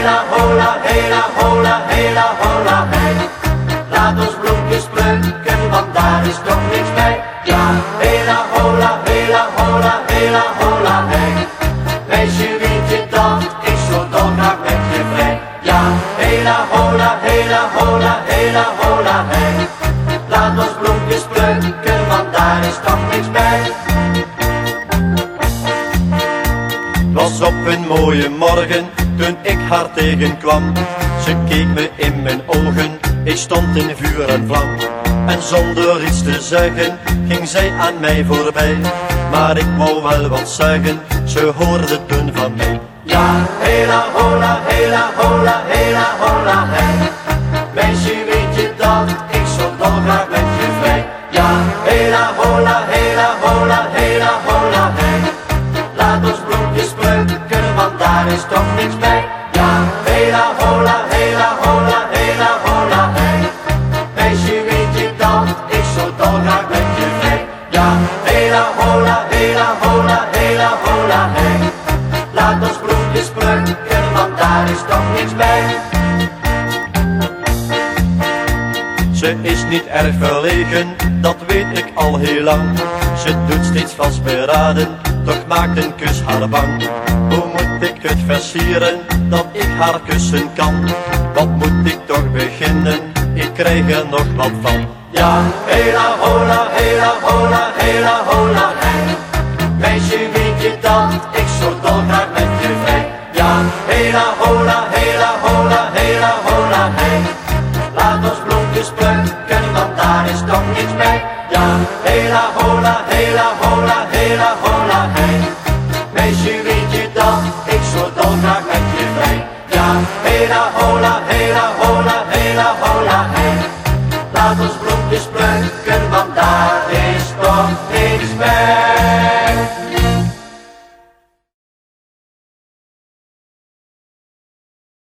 hela, hola, hela, hola, hela, hola. Laat ons bloempjes plukken, want daar is toch niks bij. Ja, hela, hola, hela, hola, hela, hola, hey. Meisje, weet je dat ik zo dolgraag met je vrij? Ja, hela, hola, hela, hola, hela, hola, hey. Laat ons bloempjes plukken, want daar is toch niks bij. was op een mooie morgen toen ik haar tegenkwam. Ze keek me in mijn ogen, ik stond in vuur en vlam. En zonder iets te zeggen ging zij aan mij voorbij. Maar ik wou wel wat zeggen, ze hoorde toen van mij. Ja, hela, hola, is toch niks bij. Ja, hela, hola, hela, hola, hela, hola, hey. Meisje, weet je dat ik zo dolgraag met je vrij? Ja, hela, hola, hela, hola, hela, hola, hey. Laat ons bloempjes plukken, want daar is toch niks bij. Ze is niet erg verlegen, dat weet ik al heel lang. Ze doet steeds vastberaden, toch maakt een kus haar bang. Hoe moet ik het versieren, dat ik haar kussen kan? Wat moet ik toch beginnen, ik krijg er nog wat van. Ja, hela, hola, Ja, hela, hola, hela, hola, hela, hola, hey. Meisje, weet je dat ik zo dolgraag met je vrij? Ja, hela, hola, hela, hola, hela, hola, hey. Laat ons bloempjes